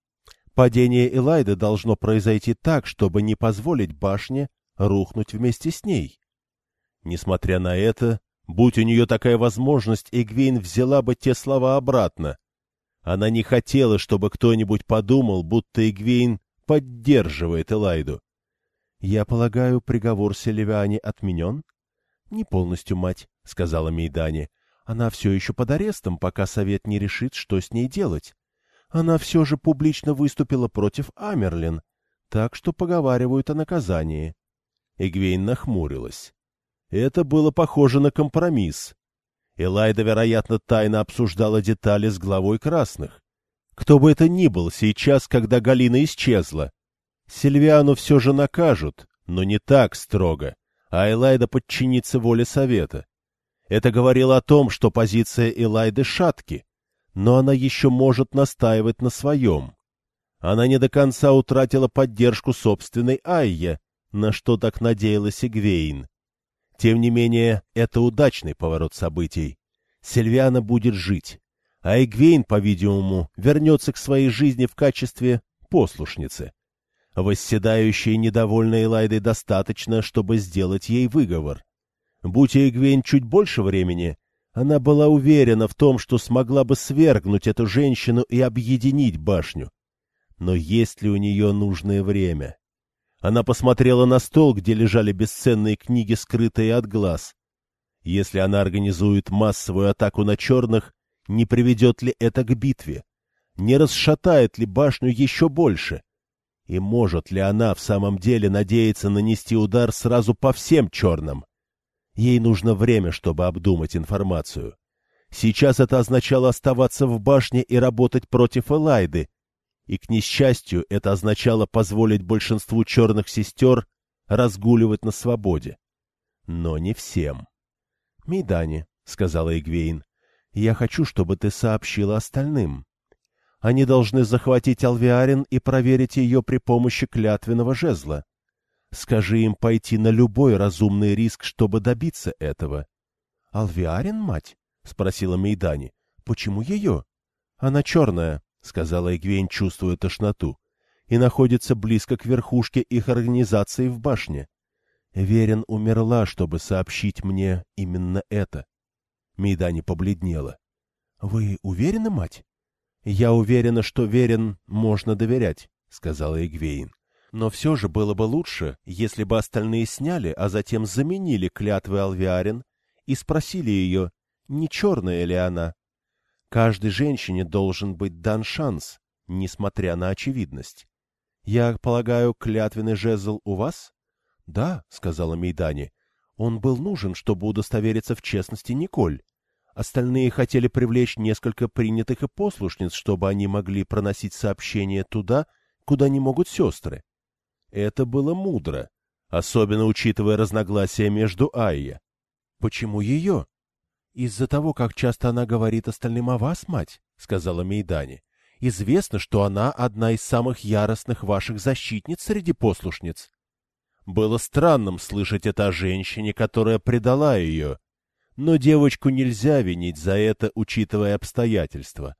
Падение Элайды должно произойти так, чтобы не позволить башне рухнуть вместе с ней. Несмотря на это, будь у нее такая возможность, Эгвейн взяла бы те слова обратно. Она не хотела, чтобы кто-нибудь подумал, будто Эгвейн поддерживает Элайду. — Я полагаю, приговор Селивиане отменен? — Не полностью, мать, — сказала Мейдане. Она все еще под арестом, пока совет не решит, что с ней делать. Она все же публично выступила против Амерлин, так что поговаривают о наказании. Эгвейн нахмурилась. Это было похоже на компромисс. Элайда, вероятно, тайно обсуждала детали с главой красных. Кто бы это ни был сейчас, когда Галина исчезла. Сильвиану все же накажут, но не так строго, а Элайда подчинится воле совета. Это говорило о том, что позиция Элайды шатки, но она еще может настаивать на своем. Она не до конца утратила поддержку собственной Айя, на что так надеялась Игвейн. Тем не менее, это удачный поворот событий. Сильвиана будет жить, а Игвейн, по-видимому, вернется к своей жизни в качестве послушницы. Восседающей недовольной Элайдой достаточно, чтобы сделать ей выговор. Будь Игвейн чуть больше времени, она была уверена в том, что смогла бы свергнуть эту женщину и объединить башню. Но есть ли у нее нужное время? Она посмотрела на стол, где лежали бесценные книги, скрытые от глаз. Если она организует массовую атаку на черных, не приведет ли это к битве? Не расшатает ли башню еще больше? И может ли она в самом деле надеяться нанести удар сразу по всем черным? Ей нужно время, чтобы обдумать информацию. Сейчас это означало оставаться в башне и работать против Элайды. и, к несчастью, это означало позволить большинству черных сестер разгуливать на свободе. Но не всем. — Мейдани, — сказала Игвейн, — я хочу, чтобы ты сообщила остальным. Они должны захватить Алвиарин и проверить ее при помощи клятвенного жезла. Скажи им пойти на любой разумный риск, чтобы добиться этого. — Алвиарин, мать? — спросила Мейдани. — Почему ее? — Она черная, — сказала Игвейн, чувствуя тошноту, — и находится близко к верхушке их организации в башне. Верен умерла, чтобы сообщить мне именно это. Мейдани побледнела. — Вы уверены, мать? — Я уверена, что Верен можно доверять, — сказала Игвейн. Но все же было бы лучше, если бы остальные сняли, а затем заменили клятвы Алвиарин и спросили ее, не черная ли она. Каждой женщине должен быть дан шанс, несмотря на очевидность. Я полагаю, клятвенный жезл у вас? — Да, — сказала Мейдани. Он был нужен, чтобы удостовериться в честности Николь. Остальные хотели привлечь несколько принятых и послушниц, чтобы они могли проносить сообщения туда, куда не могут сестры. Это было мудро, особенно учитывая разногласия между Айя. — Почему ее? «Из-за того, как часто она говорит остальным о вас, мать», — сказала Мейдани. «Известно, что она одна из самых яростных ваших защитниц среди послушниц». Было странным слышать это о женщине, которая предала ее. Но девочку нельзя винить за это, учитывая обстоятельства.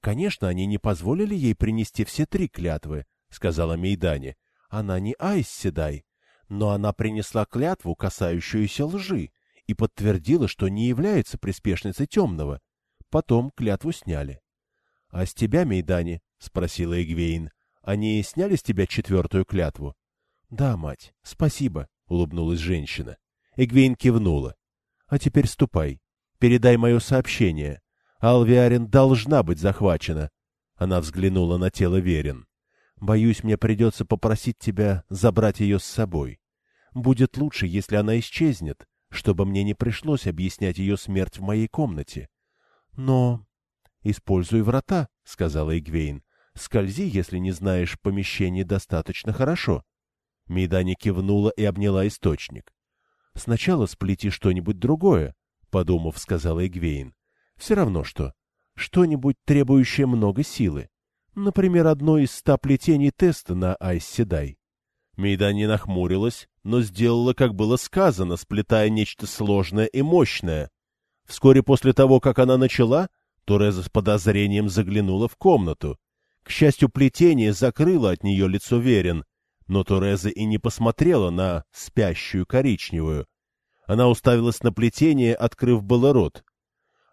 «Конечно, они не позволили ей принести все три клятвы», — сказала Мейдани. «Она не Айс Седай, но она принесла клятву, касающуюся лжи, и подтвердила, что не является приспешницей темного. Потом клятву сняли. — А с тебя, Мейдани? — спросила Эгвейн. — Они сняли с тебя четвертую клятву? — Да, мать, спасибо, — улыбнулась женщина. Эгвейн кивнула. — А теперь ступай. Передай мое сообщение. Алвиарин должна быть захвачена. Она взглянула на тело Верин. Боюсь, мне придется попросить тебя забрать ее с собой. Будет лучше, если она исчезнет, чтобы мне не пришлось объяснять ее смерть в моей комнате. — Но... — Используй врата, — сказала Игвейн. — Скользи, если не знаешь помещений достаточно хорошо. Мейдани кивнула и обняла источник. — Сначала сплети что-нибудь другое, — подумав, сказала Игвейн. — Все равно что. Что-нибудь, требующее много силы. Например, одно из ста плетений теста на Айсседай. Мейдани нахмурилась, но сделала, как было сказано, сплетая нечто сложное и мощное. Вскоре после того, как она начала, Туреза с подозрением заглянула в комнату. К счастью, плетение закрыло от нее лицо Верин, но Туреза и не посмотрела на спящую коричневую. Она уставилась на плетение, открыв было рот.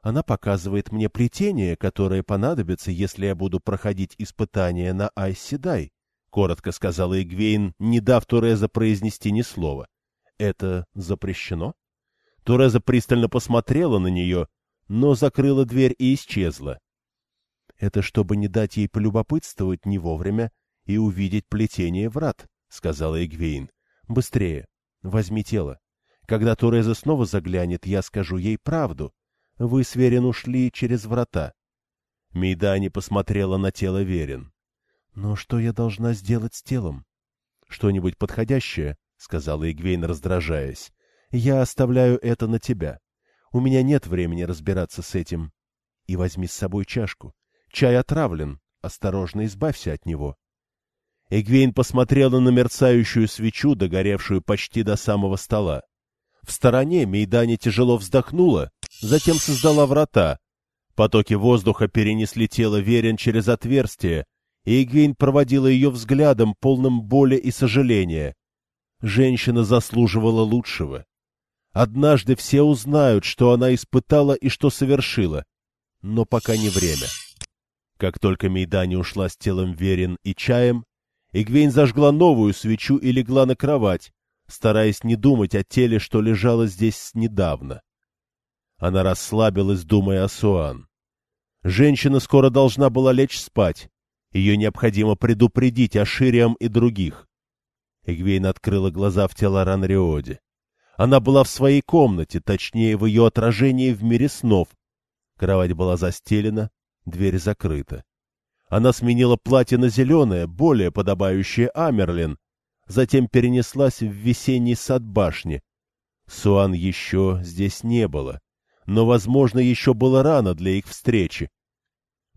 Она показывает мне плетение, которое понадобится, если я буду проходить испытания на Айседай. — коротко сказала Игвейн, не дав Туреза произнести ни слова. — Это запрещено? Туреза пристально посмотрела на нее, но закрыла дверь и исчезла. — Это чтобы не дать ей полюбопытствовать не вовремя и увидеть плетение врат, — сказала Игвейн. — Быстрее, возьми тело. Когда Туреза снова заглянет, я скажу ей правду. Вы с Верин ушли через врата. Мейдани посмотрела на тело Верин. Но что я должна сделать с телом? — Что-нибудь подходящее, — сказала Игвейн, раздражаясь. — Я оставляю это на тебя. У меня нет времени разбираться с этим. И возьми с собой чашку. Чай отравлен. Осторожно избавься от него. Эгвейн посмотрела на мерцающую свечу, догоревшую почти до самого стола. В стороне Мейдани тяжело вздохнула, затем создала врата. Потоки воздуха перенесли тело Верен через отверстие, и Игвейн проводила ее взглядом, полным боли и сожаления. Женщина заслуживала лучшего. Однажды все узнают, что она испытала и что совершила, но пока не время. Как только Мейдани ушла с телом Верин и чаем, Игвейн зажгла новую свечу и легла на кровать, стараясь не думать о теле, что лежало здесь недавно. Она расслабилась, думая о Суан. Женщина скоро должна была лечь спать, ее необходимо предупредить о Шириам и других. Эгвейн открыла глаза в тело Ранриоде. Она была в своей комнате, точнее, в ее отражении в мире снов. Кровать была застелена, дверь закрыта. Она сменила платье на зеленое, более подобающее Амерлин, затем перенеслась в весенний сад башни. Суан еще здесь не было, но, возможно, еще было рано для их встречи.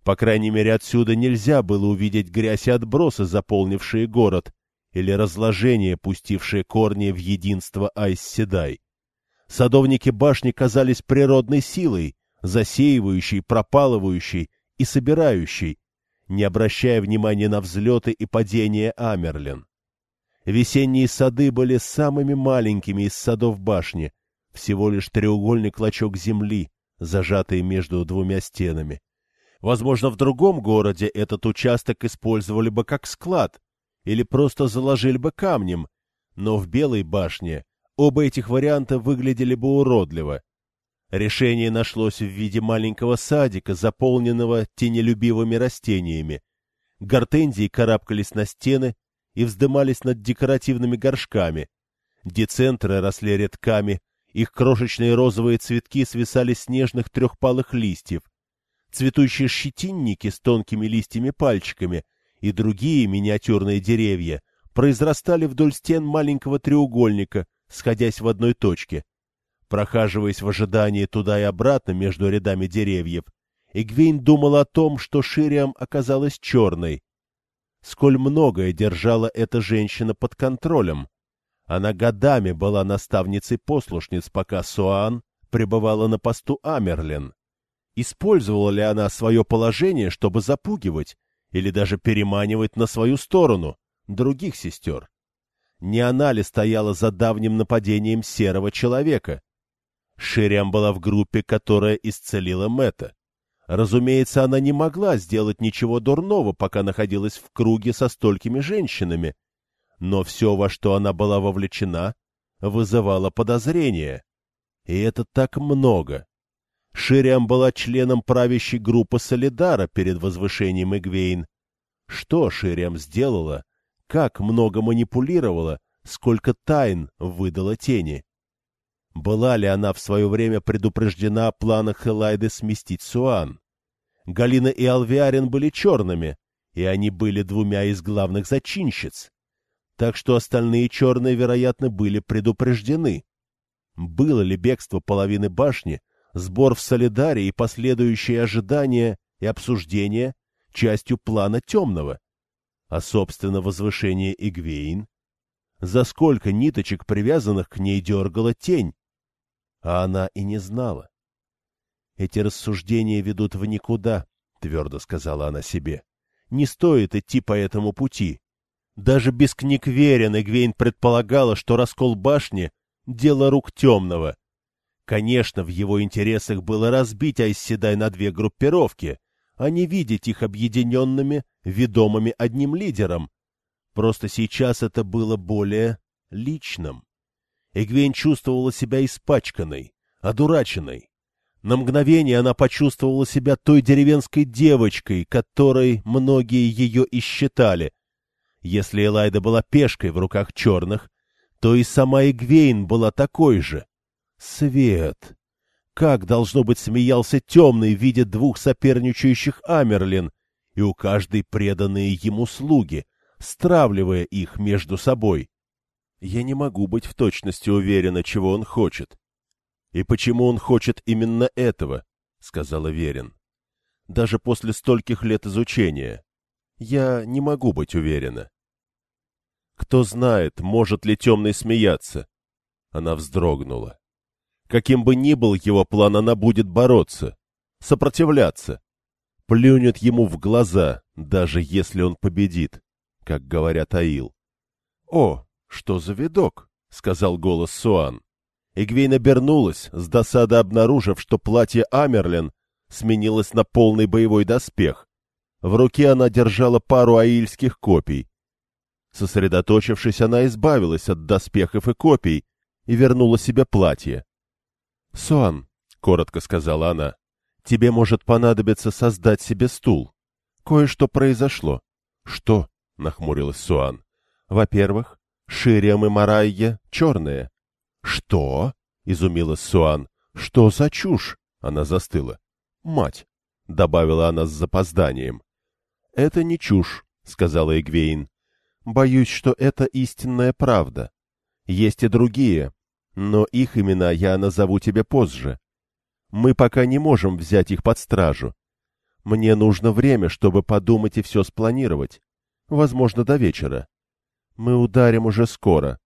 По крайней мере, отсюда нельзя было увидеть грязь и отбросы, заполнившие город, или разложение, пустившее корни в единство Айс-Седай. Садовники башни казались природной силой, засеивающей, пропалывающей и собирающей, не обращая внимания на взлеты и падения Амерлин. Весенние сады были самыми маленькими из садов башни, всего лишь треугольный клочок земли, зажатый между двумя стенами. Возможно, в другом городе этот участок использовали бы как склад или просто заложили бы камнем, но в Белой башне Оба этих варианта выглядели бы уродливо. Решение нашлось в виде маленького садика, заполненного тенелюбивыми растениями. Гортензии карабкались на стены и вздымались над декоративными горшками. Децентры росли редками, их крошечные розовые цветки свисали с нежных трехпалых листьев. Цветущие щетинники с тонкими листьями-пальчиками и другие миниатюрные деревья произрастали вдоль стен маленького треугольника — сходясь в одной точке. Прохаживаясь в ожидании туда и обратно между рядами деревьев, Игвейн думал о том, что Шириам оказалась черной. Сколь многое держала эта женщина под контролем. Она годами была наставницей послушниц, пока Суан пребывала на посту Амерлин. Использовала ли она свое положение, чтобы запугивать или даже переманивать на свою сторону других сестер? Не она ли стояла за давним нападением серого человека? Шириам была в группе, которая исцелила Мэтта. Разумеется, она не могла сделать ничего дурного, пока находилась в круге со столькими женщинами. Но все, во что она была вовлечена, вызывало подозрения. И это так много. Шириам была членом правящей группы Солидара перед возвышением Игвейн. Что Шириам сделала, как много манипулировала, сколько тайн выдала тени. Была ли она в свое время предупреждена о планах Элайды сместить Суан? Галина и Алвиарин были черными, и они были двумя из главных зачинщиц. Так что остальные черные, вероятно, были предупреждены. Было ли бегство половины башни, сбор в Солидаре и последующие ожидания и обсуждения частью плана темного? а, собственно, возвышение Игвейн? За сколько ниточек, привязанных к ней, дергала тень? А она и не знала. Эти рассуждения ведут в никуда, — твердо сказала она себе. Не стоит идти по этому пути. Даже без книг Верин Игвейн предполагала, что раскол башни — дело рук темного. Конечно, в его интересах было разбить Айсседай на две группировки — а не видеть их объединенными, ведомыми одним лидером. Просто сейчас это было более личным. Эгвейн чувствовала себя испачканной, одураченной. На мгновение она почувствовала себя той деревенской девочкой, которой многие ее и считали. Если Элайда была пешкой в руках черных, то и сама Эгвейн была такой же. Свет! Как, должно быть, смеялся темный, видя двух соперничающих Амерлин, и у каждой преданные ему слуги, стравливая их между собой. Я не могу быть в точности уверена, чего он хочет. И почему он хочет именно этого, — сказала Верин. Даже после стольких лет изучения. Я не могу быть уверена. Кто знает, может ли темный смеяться. Она вздрогнула. Каким бы ни был его план, она будет бороться, сопротивляться. Плюнет ему в глаза, даже если он победит, как говорят Аил. — О, что за видок! — сказал голос Суан. Игвейн обернулась, с досады обнаружив, что платье Амерлин сменилось на полный боевой доспех. В руке она держала пару аильских копий. Сосредоточившись, она избавилась от доспехов и копий и вернула себе платье. — Суан, — коротко сказала она, — тебе может понадобиться создать себе стул. Кое-что произошло. — Что? — нахмурилась Суан. — Во-первых, Шириам и Марайя черные. — Что? — изумилась Суан. — Что за чушь? Она застыла. — Мать, — добавила она с запозданием. — Это не чушь, — сказала Эгвейн. — Боюсь, что это истинная правда. Есть и другие, но их имена я назову тебе позже. Мы пока не можем взять их под стражу. Мне нужно время, чтобы подумать и все спланировать. Возможно, до вечера. Мы ударим уже скоро.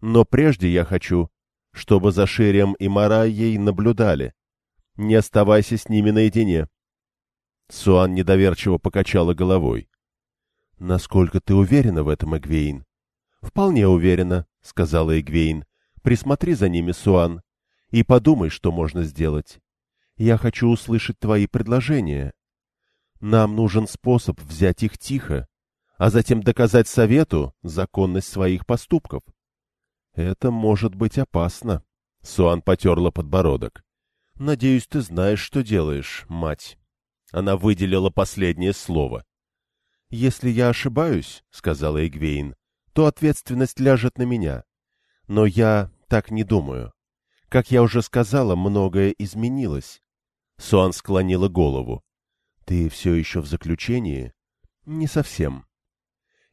Но прежде я хочу, чтобы за Ширием и Марайей наблюдали. Не оставайся с ними наедине. Суан недоверчиво покачала головой. — Насколько ты уверена в этом, Эгвейн? — Вполне уверена, — сказала Эгвейн. — Присмотри за ними, Суан, и подумай, что можно сделать. Я хочу услышать твои предложения. Нам нужен способ взять их тихо, а затем доказать совету законность своих поступков. Это может быть опасно. Суан потерла подбородок. Надеюсь, ты знаешь, что делаешь, мать. Она выделила последнее слово. «Если я ошибаюсь, — сказала Эгвейн, — то ответственность ляжет на меня. Но я так не думаю. Как я уже сказала, многое изменилось». Суан склонила голову. «Ты все еще в заключении?» «Не совсем».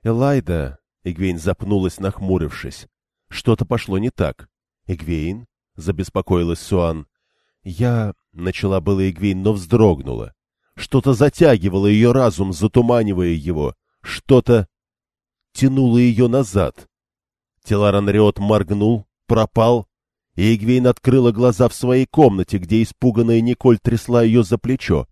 «Элайда...» — Эгвейн запнулась, нахмурившись. «Что-то пошло не так». «Эгвейн?» — забеспокоилась Суан. «Я...» — начала было Эгвейн, но вздрогнула. Что-то затягивало ее разум, затуманивая его. Что-то тянуло ее назад. Теларан Риот моргнул, пропал, и Эгвейн открыла глаза в своей комнате, где испуганная Николь трясла ее за плечо.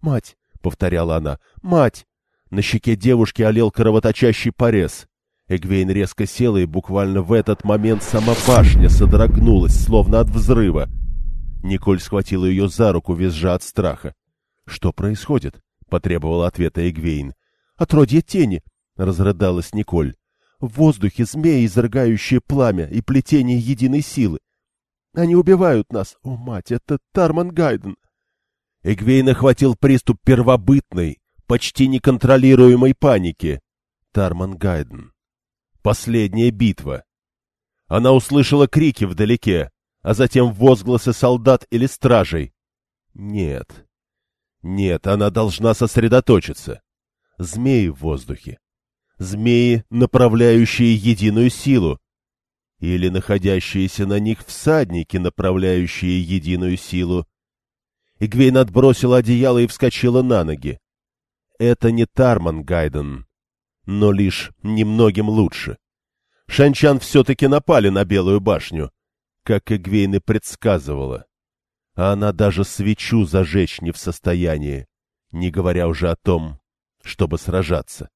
«Мать!» — повторяла она. «Мать!» На щеке девушки олел кровоточащий порез. Эгвейн резко села, и буквально в этот момент сама башня содрогнулась, словно от взрыва. Николь схватила ее за руку, визжа от страха. «Что происходит?» — потребовал ответа Эгвейн. «Отродье тени!» — разрыдалась Николь. «В воздухе змеи, изрыгающие пламя и плетение единой силы. Они убивают нас! О, мать, это Тарман Гайден!» Эгвейн охватил приступ первобытной, почти неконтролируемой паники. Тарман Гайден. Последняя битва. Она услышала крики вдалеке, а затем возгласы солдат или стражей. Нет, нет, она должна сосредоточиться. Змеи в воздухе. Змеи, направляющие единую силу. Или находящиеся на них всадники, направляющие единую силу. Игвейн отбросила одеяло и вскочила на ноги. Это не Тарман Гайден, но лишь немногим лучше. Шанчан все-таки напали на Белую башню, как Игвейн и предсказывала а она даже свечу зажечь не в состоянии, не говоря уже о том, чтобы сражаться.